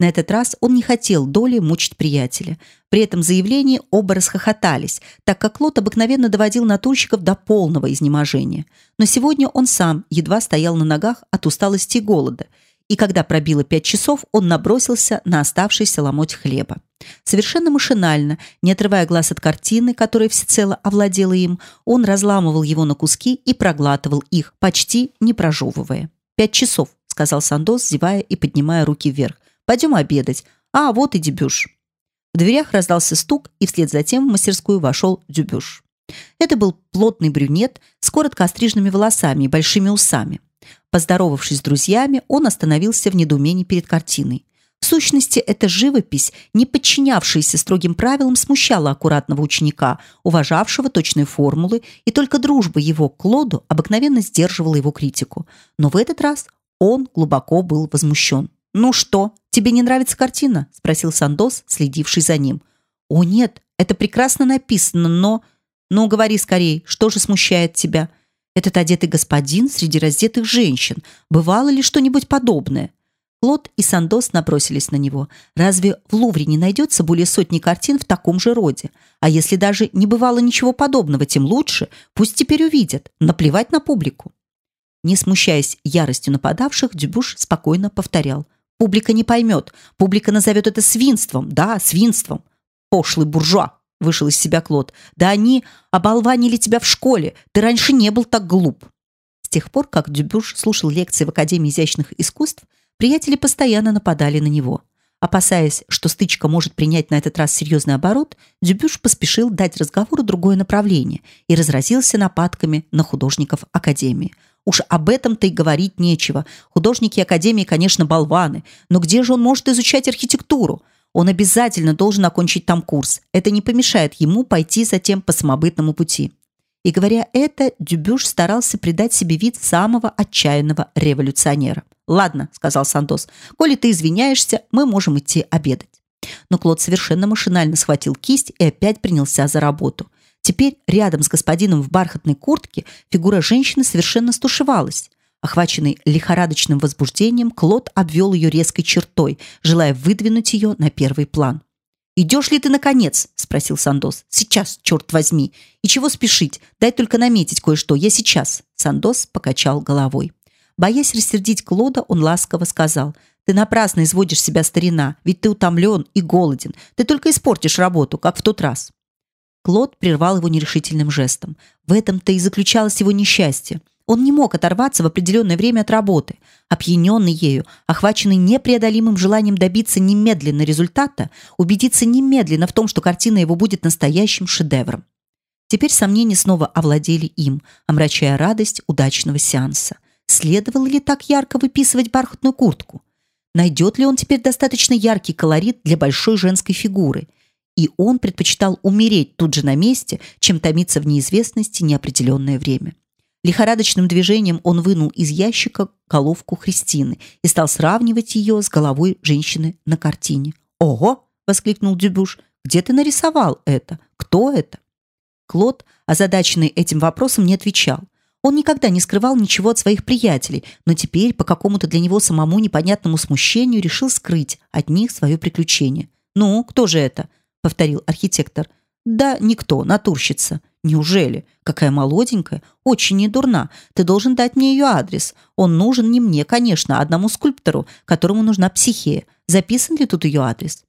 На этот раз он не хотел доли мучить приятеля. При этом заявлении оба расхохотались, так как Клод обыкновенно доводил натурщиков до полного изнеможения. Но сегодня он сам едва стоял на ногах от усталости и голода – и когда пробило пять часов, он набросился на оставшийся ломоть хлеба. Совершенно машинально, не отрывая глаз от картины, которая всецело овладела им, он разламывал его на куски и проглатывал их, почти не прожевывая. «Пять часов», — сказал Сандос, зевая и поднимая руки вверх. «Пойдем обедать. А, вот и Дебюш». В дверях раздался стук, и вслед за тем в мастерскую вошел Дюбюш. Это был плотный брюнет с коротко остриженными волосами и большими усами. Поздоровавшись с друзьями, он остановился в недоумении перед картиной. В сущности, эта живопись, не подчинявшаяся строгим правилам, смущала аккуратного ученика, уважавшего точные формулы, и только дружба его к Клоду обыкновенно сдерживала его критику. Но в этот раз он глубоко был возмущен. «Ну что, тебе не нравится картина?» – спросил Сандос, следивший за ним. «О нет, это прекрасно написано, но...» «Ну, говори скорее, что же смущает тебя?» Этот одетый господин среди раздетых женщин. Бывало ли что-нибудь подобное? Клод и Сандос набросились на него. Разве в Лувре не найдется более сотни картин в таком же роде? А если даже не бывало ничего подобного, тем лучше. Пусть теперь увидят. Наплевать на публику. Не смущаясь яростью нападавших, Дюбуш спокойно повторял. Публика не поймет. Публика назовет это свинством. Да, свинством. Пошлый буржуа. Вышел из себя Клод. Да они оболванили тебя в школе. Ты раньше не был так глуп. С тех пор, как Дюбюш слушал лекции в Академии изящных искусств, приятели постоянно нападали на него. Опасаясь, что стычка может принять на этот раз серьезный оборот, Дюбюш поспешил дать разговору другое направление и разразился нападками на художников Академии. Уж об этом-то и говорить нечего. Художники Академии, конечно, болваны, но где же он может изучать архитектуру? Он обязательно должен окончить там курс. Это не помешает ему пойти затем по самобытному пути. И говоря это, Дюбюш старался придать себе вид самого отчаянного революционера. «Ладно», — сказал Сандос, — «коли ты извиняешься, мы можем идти обедать». Но Клод совершенно машинально схватил кисть и опять принялся за работу. Теперь рядом с господином в бархатной куртке фигура женщины совершенно стушевалась. Охваченный лихорадочным возбуждением, Клод обвел ее резкой чертой, желая выдвинуть ее на первый план. «Идешь ли ты, наконец?» – спросил Сандос. «Сейчас, черт возьми! И чего спешить? Дай только наметить кое-что. Я сейчас!» Сандос покачал головой. Боясь рассердить Клода, он ласково сказал. «Ты напрасно изводишь себя, старина, ведь ты утомлен и голоден. Ты только испортишь работу, как в тот раз». Клод прервал его нерешительным жестом. В этом-то и заключалось его несчастье. Он не мог оторваться в определенное время от работы. Опьяненный ею, охваченный непреодолимым желанием добиться немедленно результата, убедиться немедленно в том, что картина его будет настоящим шедевром. Теперь сомнения снова овладели им, омрачая радость удачного сеанса. Следовало ли так ярко выписывать бархатную куртку? Найдет ли он теперь достаточно яркий колорит для большой женской фигуры? И он предпочитал умереть тут же на месте, чем томиться в неизвестности неопределенное время. Лихорадочным движением он вынул из ящика головку Христины и стал сравнивать ее с головой женщины на картине. «Ого!» – воскликнул Дюбюш. «Где ты нарисовал это? Кто это?» Клод, озадаченный этим вопросом, не отвечал. Он никогда не скрывал ничего от своих приятелей, но теперь по какому-то для него самому непонятному смущению решил скрыть от них свое приключение. «Ну, кто же это?» – повторил архитектор. «Да никто, натурщица». Неужели? Какая молоденькая, очень недурна. Ты должен дать мне ее адрес. Он нужен не мне, конечно, а одному скульптору, которому нужна психея. Записан ли тут ее адрес?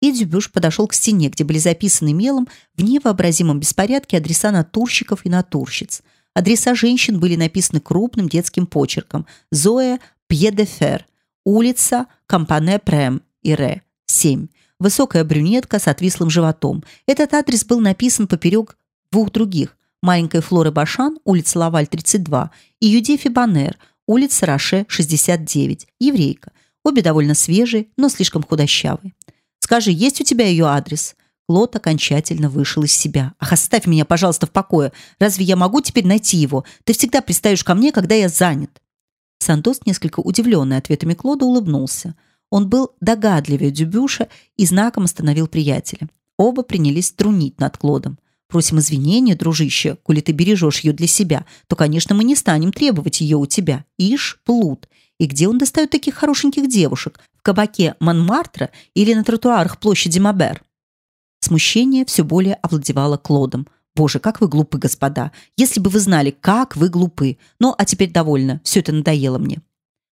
И Дюбюш подошел к стене, где были записаны мелом в невообразимом беспорядке адреса натурщиков и натурщиц. Адреса женщин были написаны крупным детским почерком. Зоя Пьедефер, улица Кампане Прем, Ире, 7. Высокая брюнетка с отвислым животом. Этот адрес был написан поперек двух других – маленькой Флоры Башан, улица Лаваль, 32, и Юдефи Банер, улица Роше, 69, еврейка. Обе довольно свежие, но слишком худощавые. Скажи, есть у тебя ее адрес? Клод окончательно вышел из себя. «Ах, оставь меня, пожалуйста, в покое. Разве я могу теперь найти его? Ты всегда пристаешь ко мне, когда я занят». Сантос, несколько удивленный ответами Клода, улыбнулся. Он был догадливее Дюбюша и знаком остановил приятеля. Оба принялись трунить над Клодом. «Просим извинения, дружище, коли ты бережешь ее для себя, то, конечно, мы не станем требовать ее у тебя. Ишь, плут. И где он достает таких хорошеньких девушек? В кабаке Монмартра или на тротуарах площади Мабер?» Смущение все более овладевало Клодом. Боже, как вы глупы, господа. Если бы вы знали, как вы глупы. Ну, а теперь довольно. Все это надоело мне.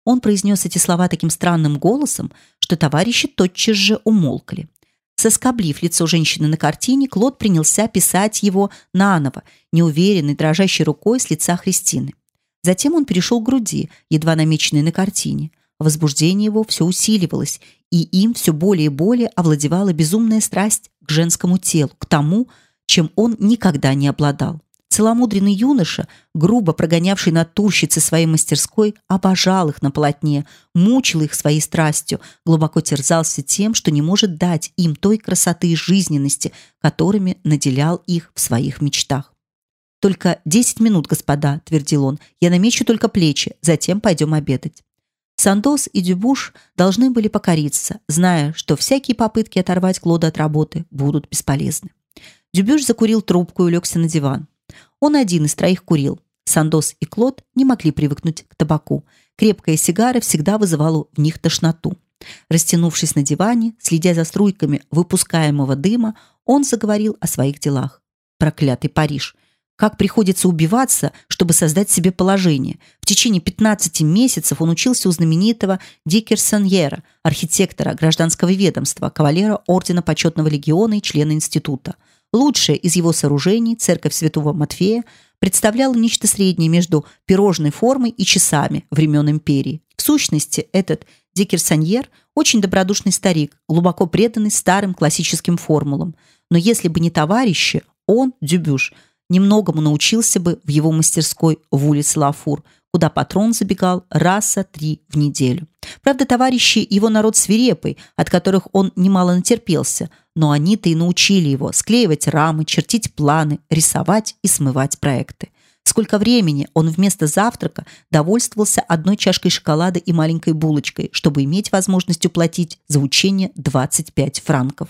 Он произнес эти слова таким странным голосом, что товарищи тотчас же умолкли. Соскоблив лицо женщины на картине, Клод принялся писать его наново, неуверенной, дрожащей рукой с лица Христины. Затем он перешел к груди, едва намеченной на картине. Возбуждение его все усиливалось, и им все более и более овладевала безумная страсть к женскому телу, к тому, чем он никогда не обладал. Целомудренный юноша, грубо прогонявший натурщицы своей мастерской, обожал их на полотне, мучил их своей страстью, глубоко терзался тем, что не может дать им той красоты и жизненности, которыми наделял их в своих мечтах. «Только десять минут, господа», — твердил он, — «я намечу только плечи, затем пойдем обедать». Сандос и Дюбуш должны были покориться, зная, что всякие попытки оторвать Клода от работы будут бесполезны. Дюбюш закурил трубку и улегся на диван. Он один из троих курил. Сандос и Клод не могли привыкнуть к табаку. Крепкая сигара всегда вызывала в них тошноту. Растянувшись на диване, следя за струйками выпускаемого дыма, он заговорил о своих делах. Проклятый Париж. Как приходится убиваться, чтобы создать себе положение. В течение 15 месяцев он учился у знаменитого Дикерсоньера, архитектора гражданского ведомства, кавалера Ордена Почетного Легиона и члена института. Лучшее из его сооружений, церковь Святого Матфея, представляла нечто среднее между пирожной формой и часами времен империи. В сущности, этот Дикерсоньер очень добродушный старик, глубоко преданный старым классическим формулам. Но если бы не товарищи, он, Дюбюш, немногому научился бы в его мастерской в улице Лафур, куда патрон забегал раза три в неделю. Правда, товарищи его народ свирепый, от которых он немало натерпелся, но они-то и научили его склеивать рамы, чертить планы, рисовать и смывать проекты. Сколько времени он вместо завтрака довольствовался одной чашкой шоколада и маленькой булочкой, чтобы иметь возможность уплатить за учение 25 франков.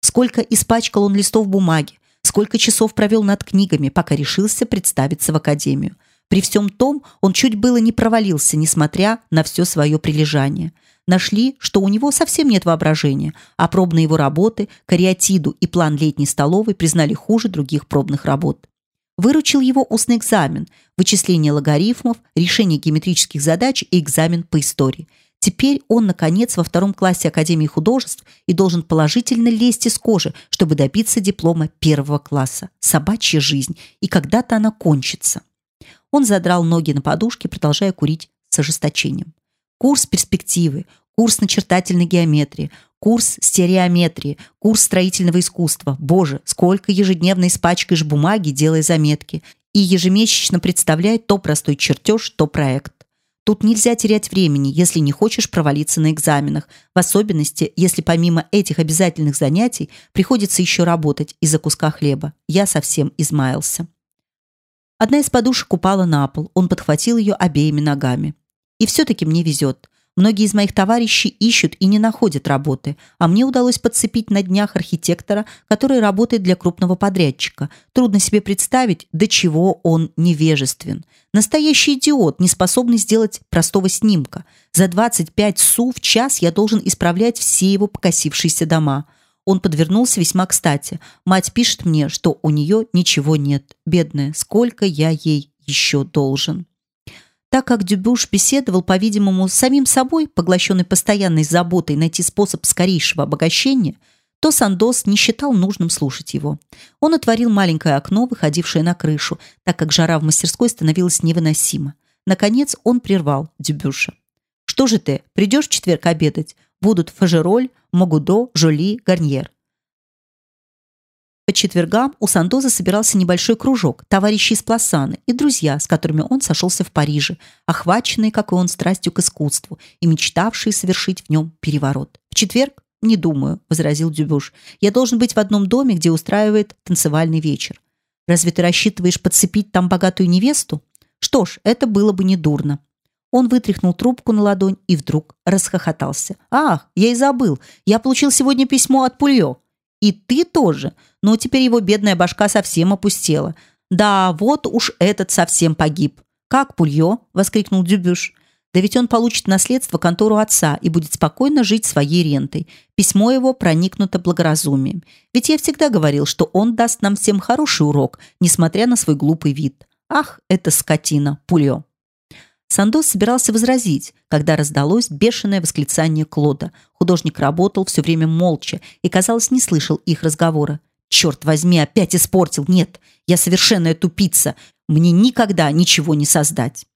Сколько испачкал он листов бумаги, сколько часов провел над книгами, пока решился представиться в академию. При всем том, он чуть было не провалился, несмотря на все свое прилежание. Нашли, что у него совсем нет воображения, а пробные его работы, кариатиду и план летней столовой признали хуже других пробных работ. Выручил его устный экзамен, вычисление логарифмов, решение геометрических задач и экзамен по истории – Теперь он, наконец, во втором классе Академии художеств и должен положительно лезть из кожи, чтобы добиться диплома первого класса. Собачья жизнь, и когда-то она кончится. Он задрал ноги на подушке, продолжая курить с ожесточением. Курс перспективы, курс начертательной геометрии, курс стереометрии, курс строительного искусства. Боже, сколько ежедневно испачкаешь бумаги, делая заметки, и ежемесячно представляя то простой чертеж, то проект. Тут нельзя терять времени, если не хочешь провалиться на экзаменах, в особенности, если помимо этих обязательных занятий приходится еще работать из-за куска хлеба. Я совсем измаялся. Одна из подушек упала на пол. Он подхватил ее обеими ногами. И все-таки мне везет. Многие из моих товарищей ищут и не находят работы, а мне удалось подцепить на днях архитектора, который работает для крупного подрядчика. Трудно себе представить, до чего он невежествен. Настоящий идиот, не способный сделать простого снимка. За 25 су в час я должен исправлять все его покосившиеся дома. Он подвернулся весьма кстати. Мать пишет мне, что у нее ничего нет. Бедная, сколько я ей еще должен. Так как Дюбюш беседовал, по-видимому, с самим собой, поглощенный постоянной заботой найти способ скорейшего обогащения, то Сандос не считал нужным слушать его. Он отворил маленькое окно, выходившее на крышу, так как жара в мастерской становилась невыносима. Наконец он прервал Дюбюша. «Что же ты, придешь в четверг обедать? Будут Фажероль, Могудо, Жоли, Гарньер. По четвергам у Сандоза собирался небольшой кружок, товарищи из Пласаны и друзья, с которыми он сошелся в Париже, охваченные, как и он, страстью к искусству и мечтавшие совершить в нем переворот. В четверг «Не думаю», — возразил Дюбюш. «Я должен быть в одном доме, где устраивает танцевальный вечер. Разве ты рассчитываешь подцепить там богатую невесту? Что ж, это было бы недурно». Он вытряхнул трубку на ладонь и вдруг расхохотался. «Ах, я и забыл. Я получил сегодня письмо от Пульё. И ты тоже. Но теперь его бедная башка совсем опустела. Да, вот уж этот совсем погиб. Как Пульё?» – воскликнул Дюбюш. Да ведь он получит наследство контору отца и будет спокойно жить своей рентой. Письмо его проникнуто благоразумием. Ведь я всегда говорил, что он даст нам всем хороший урок, несмотря на свой глупый вид. Ах, это скотина, Пульо. Сандос собирался возразить, когда раздалось бешеное восклицание Клода. Художник работал все время молча и, казалось, не слышал их разговора. «Черт возьми, опять испортил! Нет, я совершенная тупица! Мне никогда ничего не создать!»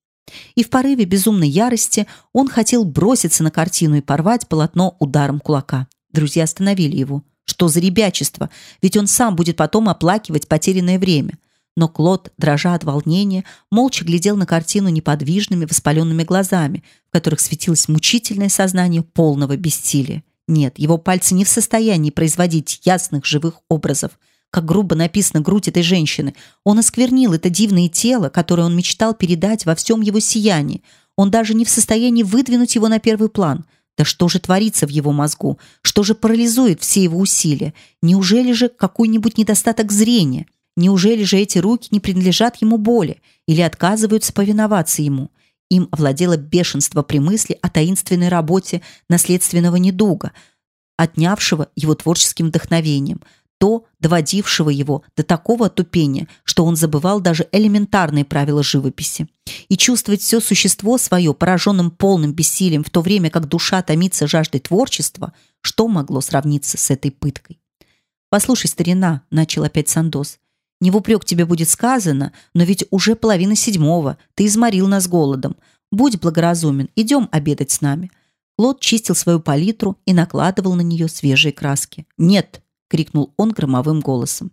И в порыве безумной ярости он хотел броситься на картину и порвать полотно ударом кулака. Друзья остановили его. Что за ребячество? Ведь он сам будет потом оплакивать потерянное время. Но Клод, дрожа от волнения, молча глядел на картину неподвижными воспаленными глазами, в которых светилось мучительное сознание полного бессилия. Нет, его пальцы не в состоянии производить ясных живых образов, как грубо написана грудь этой женщины. Он осквернил это дивное тело, которое он мечтал передать во всем его сиянии. Он даже не в состоянии выдвинуть его на первый план. Да что же творится в его мозгу? Что же парализует все его усилия? Неужели же какой-нибудь недостаток зрения? Неужели же эти руки не принадлежат ему боли или отказываются повиноваться ему? Им овладело бешенство при мысли о таинственной работе наследственного недуга, отнявшего его творческим вдохновением – то, доводившего его до такого тупения, что он забывал даже элементарные правила живописи. И чувствовать все существо свое пораженным полным бессилием, в то время как душа томится жаждой творчества, что могло сравниться с этой пыткой? «Послушай, старина», — начал опять Сандос, — «не в упрек тебе будет сказано, но ведь уже половина седьмого, ты изморил нас голодом. Будь благоразумен, идем обедать с нами». Клод чистил свою палитру и накладывал на нее свежие краски. «Нет», крикнул он громовым голосом.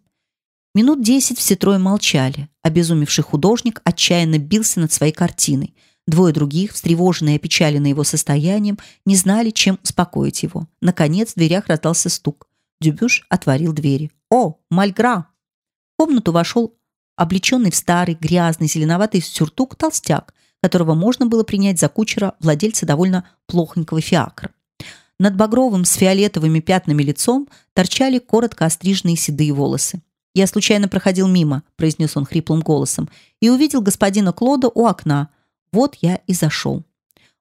Минут десять все трое молчали. Обезумевший художник отчаянно бился над своей картиной. Двое других, встревоженные и опечаленные его состоянием, не знали, чем успокоить его. Наконец в дверях раздался стук. Дюбюш отворил двери. «О, Мальгра!» В комнату вошел облеченный в старый, грязный, зеленоватый сюртук толстяк, которого можно было принять за кучера владельца довольно плохонького фиакра. Над багровым с фиолетовыми пятнами лицом торчали коротко остриженные седые волосы. «Я случайно проходил мимо», – произнес он хриплым голосом, и увидел господина Клода у окна. Вот я и зашел.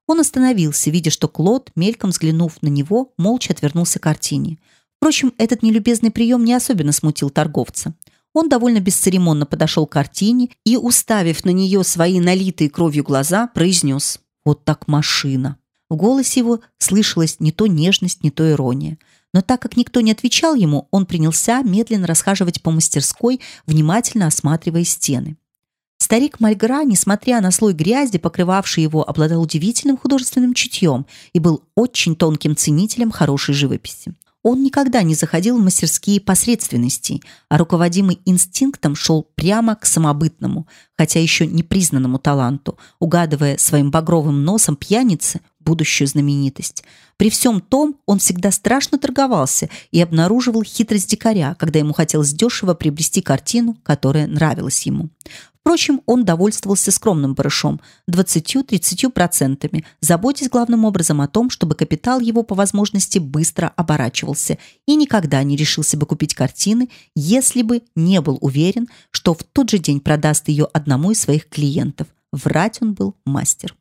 Он остановился, видя, что Клод, мельком взглянув на него, молча отвернулся к картине. Впрочем, этот нелюбезный прием не особенно смутил торговца. Он довольно бесцеремонно подошел к картине и, уставив на нее свои налитые кровью глаза, произнес «Вот так машина». В голосе его слышалась не то нежность, не то ирония. Но так как никто не отвечал ему, он принялся медленно расхаживать по мастерской, внимательно осматривая стены. Старик Мальгра, несмотря на слой грязи, покрывавший его, обладал удивительным художественным чутьем и был очень тонким ценителем хорошей живописи. Он никогда не заходил в мастерские посредственности, а руководимый инстинктом шел прямо к самобытному, хотя еще не признанному таланту, угадывая своим багровым носом пьяницы будущую знаменитость. При всем том он всегда страшно торговался и обнаруживал хитрость дикаря, когда ему хотелось дешево приобрести картину, которая нравилась ему. Впрочем, он довольствовался скромным барышом – 20-30%, заботясь главным образом о том, чтобы капитал его по возможности быстро оборачивался и никогда не решился бы купить картины, если бы не был уверен, что в тот же день продаст ее одному из своих клиентов. Врать он был мастер.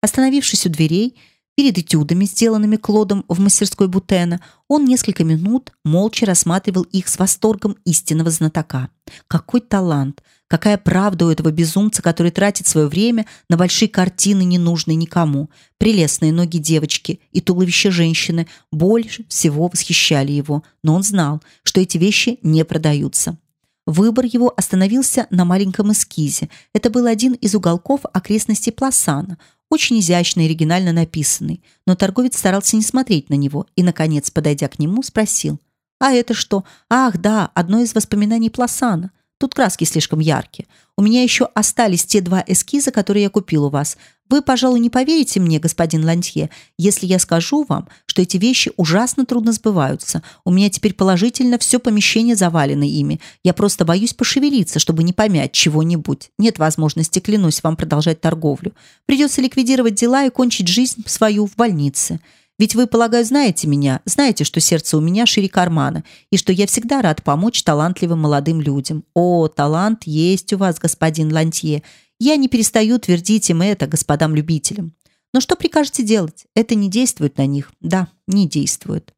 Остановившись у дверей, перед этюдами, сделанными Клодом в мастерской Бутена, он несколько минут молча рассматривал их с восторгом истинного знатока. Какой талант! Какая правда у этого безумца, который тратит свое время на большие картины, ненужные никому. Прелестные ноги девочки и туловище женщины больше всего восхищали его, но он знал, что эти вещи не продаются. Выбор его остановился на маленьком эскизе. Это был один из уголков окрестностей Пласана – очень изящно и оригинально написанный, но торговец старался не смотреть на него и, наконец, подойдя к нему, спросил. А это что? Ах, да, одно из воспоминаний Пласана. Тут краски слишком яркие. У меня еще остались те два эскиза, которые я купил у вас. Вы, пожалуй, не поверите мне, господин Лантье, если я скажу вам, что эти вещи ужасно трудно сбываются. У меня теперь положительно все помещение завалено ими. Я просто боюсь пошевелиться, чтобы не помять чего-нибудь. Нет возможности, клянусь вам, продолжать торговлю. Придется ликвидировать дела и кончить жизнь свою в больнице. Ведь вы, полагаю, знаете меня, знаете, что сердце у меня шире кармана, и что я всегда рад помочь талантливым молодым людям. О, талант есть у вас, господин Лантье. Я не перестаю твердить им это, господам любителям. Но что прикажете делать? Это не действует на них. Да, не действует.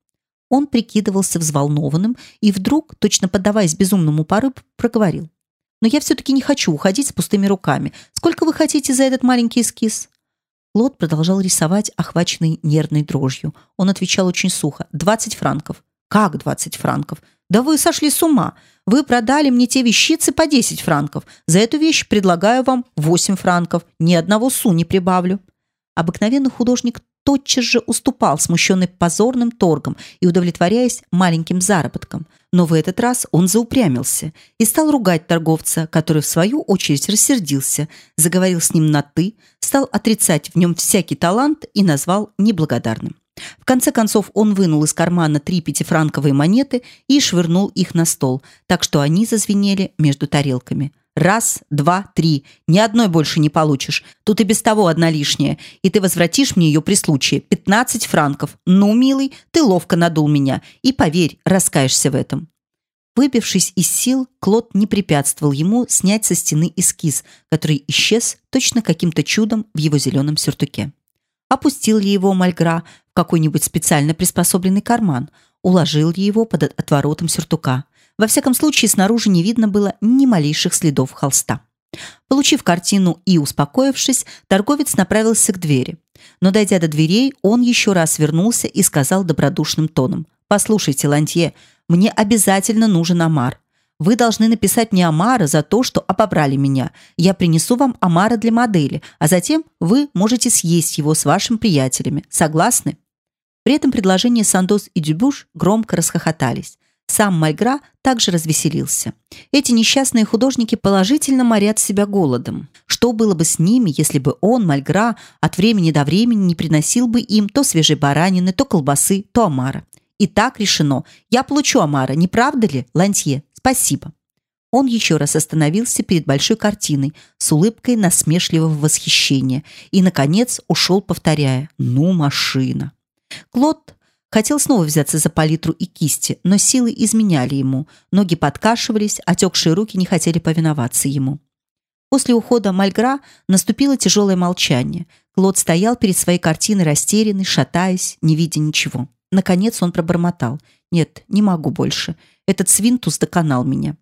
Он прикидывался взволнованным и вдруг, точно поддаваясь безумному порыву, проговорил. «Но я все-таки не хочу уходить с пустыми руками. Сколько вы хотите за этот маленький эскиз?» Клод продолжал рисовать, охваченный нервной дрожью. Он отвечал очень сухо. «Двадцать франков». «Как двадцать франков? Да вы сошли с ума. Вы продали мне те вещицы по десять франков. За эту вещь предлагаю вам восемь франков. Ни одного су не прибавлю». Обыкновенный художник тотчас же уступал, смущенный позорным торгом и удовлетворяясь маленьким заработком. Но в этот раз он заупрямился и стал ругать торговца, который в свою очередь рассердился, заговорил с ним на «ты», стал отрицать в нем всякий талант и назвал неблагодарным. В конце концов он вынул из кармана три пятифранковые монеты и швырнул их на стол, так что они зазвенели между тарелками. Раз, два, три. Ни одной больше не получишь. Тут и без того одна лишняя. И ты возвратишь мне ее при случае. Пятнадцать франков. Ну, милый, ты ловко надул меня. И поверь, раскаешься в этом. Выбившись из сил, Клод не препятствовал ему снять со стены эскиз, который исчез точно каким-то чудом в его зеленом сюртуке. Опустил ли его Мальгра в какой-нибудь специально приспособленный карман, уложил ли его под отворотом сюртука. Во всяком случае, снаружи не видно было ни малейших следов холста. Получив картину и успокоившись, торговец направился к двери. Но, дойдя до дверей, он еще раз вернулся и сказал добродушным тоном. «Послушайте, Лантье, мне обязательно нужен омар. Вы должны написать мне омара за то, что обобрали меня. Я принесу вам омара для модели, а затем вы можете съесть его с вашими приятелями. Согласны?» При этом предложении Сандос и Дюбуш громко расхохотались. Сам Мальгра также развеселился. Эти несчастные художники положительно морят себя голодом. Что было бы с ними, если бы он, Мальгра, от времени до времени не приносил бы им то свежей баранины, то колбасы, то омара? И так решено. Я получу омара, не правда ли, Лантье? Спасибо. Он еще раз остановился перед большой картиной с улыбкой насмешливого восхищения и, наконец, ушел, повторяя «Ну, машина!». Клод Хотел снова взяться за палитру и кисти, но силы изменяли ему. Ноги подкашивались, отекшие руки не хотели повиноваться ему. После ухода Мальгра наступило тяжелое молчание. Клод стоял перед своей картиной растерянный, шатаясь, не видя ничего. Наконец он пробормотал. «Нет, не могу больше. Этот свинтус доконал меня».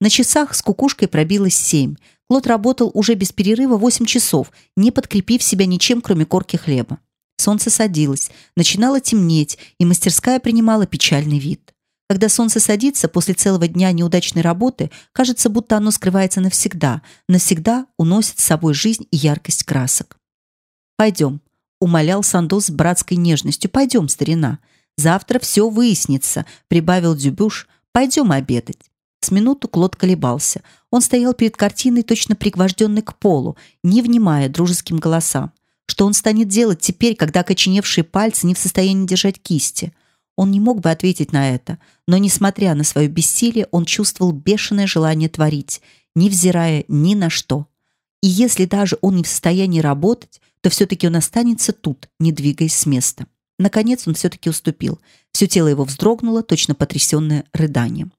На часах с кукушкой пробилось семь. Клод работал уже без перерыва восемь часов, не подкрепив себя ничем, кроме корки хлеба. Солнце садилось, начинало темнеть, и мастерская принимала печальный вид. Когда солнце садится после целого дня неудачной работы, кажется, будто оно скрывается навсегда, навсегда уносит с собой жизнь и яркость красок. «Пойдем», — умолял Сандос с братской нежностью, «пойдем, старина. Завтра все выяснится», — прибавил Дюбюш, «пойдем обедать». С минуту Клод колебался. Он стоял перед картиной, точно пригвожденный к полу, не внимая дружеским голосам. Что он станет делать теперь, когда окоченевшие пальцы не в состоянии держать кисти? Он не мог бы ответить на это, но, несмотря на свое бессилие, он чувствовал бешеное желание творить, невзирая ни на что. И если даже он не в состоянии работать, то все-таки он останется тут, не двигаясь с места. Наконец он все-таки уступил. Все тело его вздрогнуло, точно потрясенное рыданием.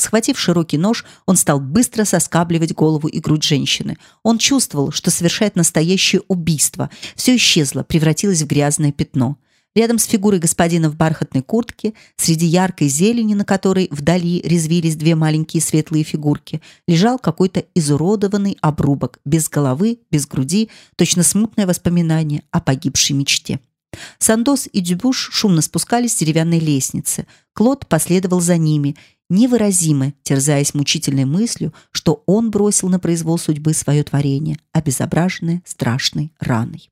Схватив широкий нож, он стал быстро соскабливать голову и грудь женщины. Он чувствовал, что совершает настоящее убийство. Все исчезло, превратилось в грязное пятно. Рядом с фигурой господина в бархатной куртке, среди яркой зелени, на которой вдали резвились две маленькие светлые фигурки, лежал какой-то изуродованный обрубок, без головы, без груди, точно смутное воспоминание о погибшей мечте. Сандос и Дюбуш шумно спускались с деревянной лестницы. Клод последовал за ними, невыразимо терзаясь мучительной мыслью, что он бросил на произвол судьбы свое творение, обезображенное страшной раной.